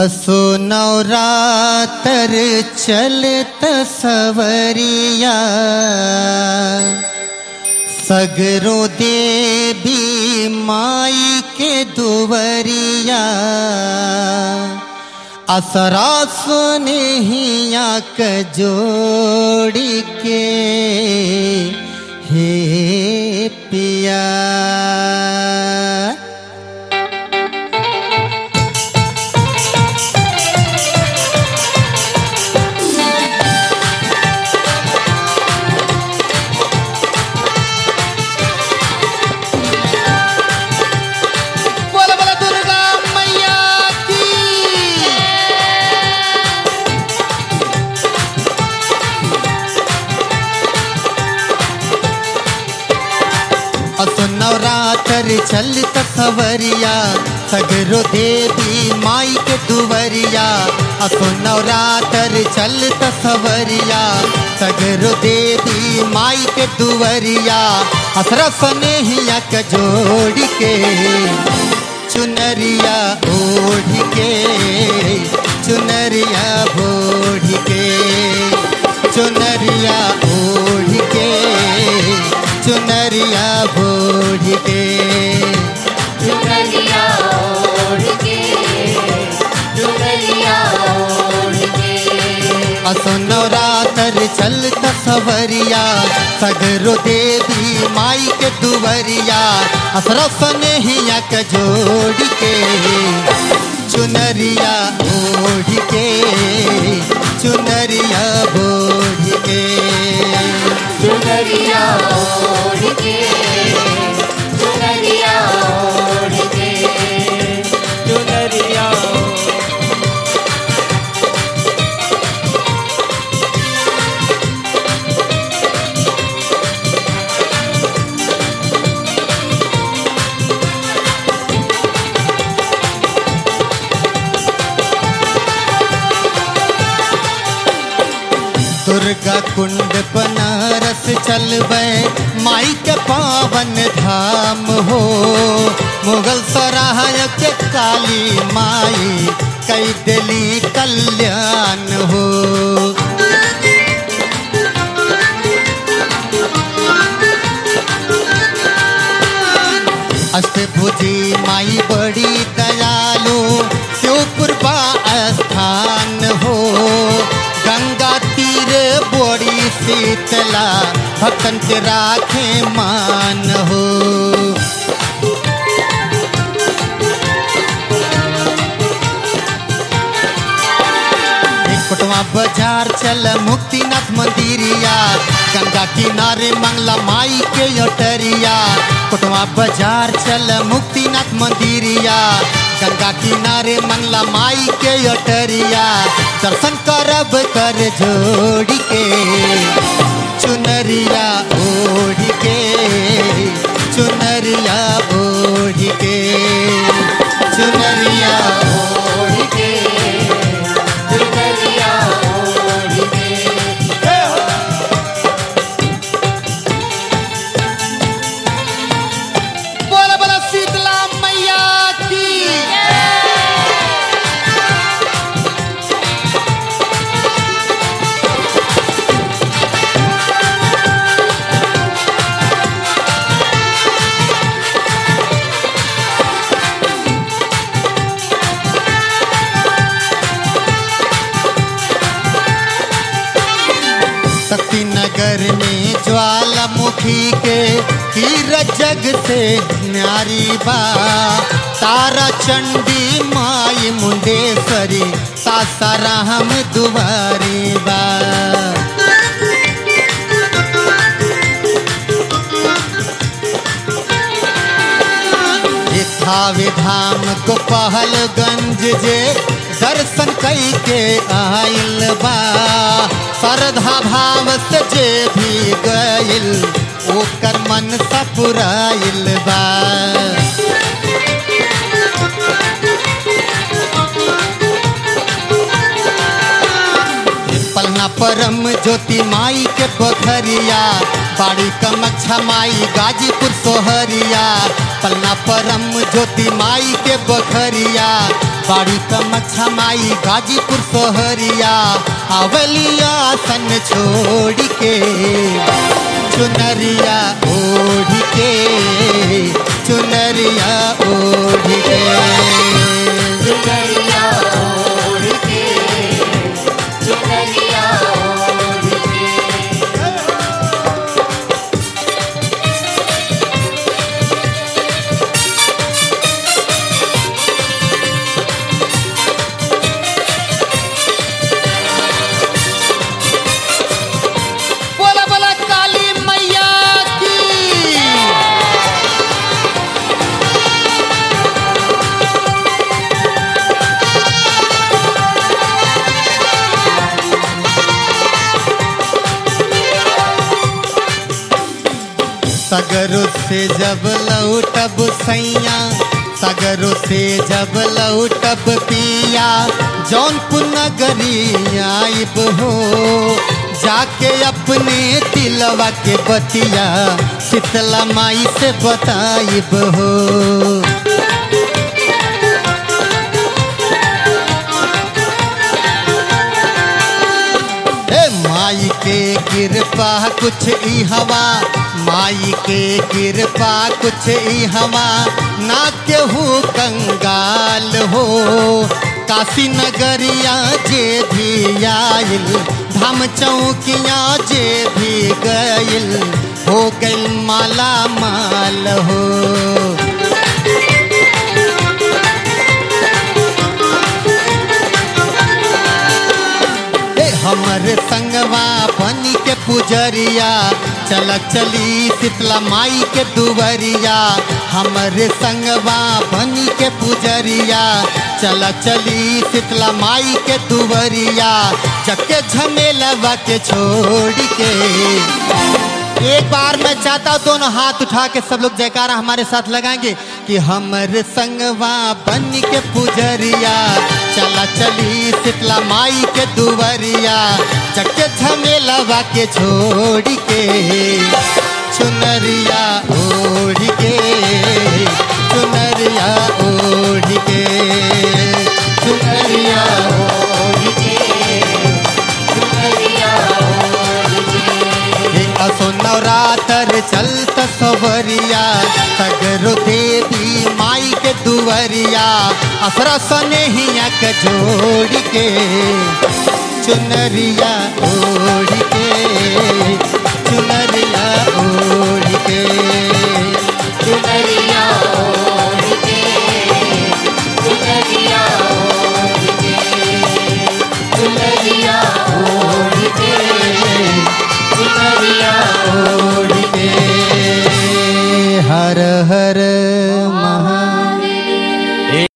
असो नवरातर चलत सवरिया। सगरो देवी माई के दुवरिया। असरा सुनहिया क जोड़ी के हे पिया नवरातर चल सवरिया सगरो देवी माई के दुवरिया। असो नवरातर चल सवरिया सगरो देवी माई के दुवरिया। असरा सनेहिया के जोड़ के, चुनरिया ओढ़ के, चुनरिया असो नवरातर चलत सवरिया सगरो देवी माई के दुवरिया। असरा सनेहिया जोड़ के, चुनरिया ओढ़ के, चुनरिया बोढ़ के। चुनरिया दुर्गा कुंड बनारस चलबे माई के पावन धाम हो। मुगल सराहक के काली माई, कई दिली कल्याण हो। शीतला भक्तन के राखे मान हो। बाज़ार चल, मुक्तिनाथ मंदिरिया गंगा किनारे मंगला माई के अटरिया। कोटवा बाज़ार चल, मुक्तिनाथ मंदिरिया गंगा किनारे मंगला माई के अटरिया। दर्शन करब कर जोड़ के। ज्वालामुखी के हीर जग से न्यारी बा। तारा चंडी माई मुंडेश्वरी सासाराम दुआरी बा। थावे धाम को पहलगंज जे दर्शन कई के आइल बा। श्रद्धा भाव से जे भी गइल, ओकर मन सपुराइल बा। परम ज्योति माई के पोखरिया, बाड़ी कमक्षा माई गाजीपुर सोहरिया। पलना परम ज्योति माई के पोखरिया, बाड़ी कमच्छा माई गाजीपुर सोहरिया। अवलिया सन छोड़ के चुनरिया सगरो से जब लौटब सैया, सगरो से जब लौटब पिया, जौनपुर नगरी आइब हो, जाके अपने दिलवा के बतिया, शीतला माई से बताइब हो। माई के कृपा कुछ ई हवा माई के कृपा कुछ ही हवा ना केहू कंगाल हो। काशी नगरिया जे भी आयल धाम चौकिया जे भी गयल हो गल माला माल हो। के पुजरिया चल शीतला माई के दुबरिया हमर संगवा बनी के पुजरिया चल चली शीतला माई के दुवरिया चके झमेलवा के छोड़ के। एक बार मैं चाहता हूँ दोनों हाथ उठा के सब लोग जयकारा हमारे साथ लगाएँगे। कि हमर संगवा बन के पुजरिया। चला चली शीतला माई के दुवरिया। चके झमेलावा के छोड़ के चुनरिया ओढ़ के दुवरिया असरा सनेहिया के जोड़ के। चुनरिया ओढ़ के चुनरिया ओढ़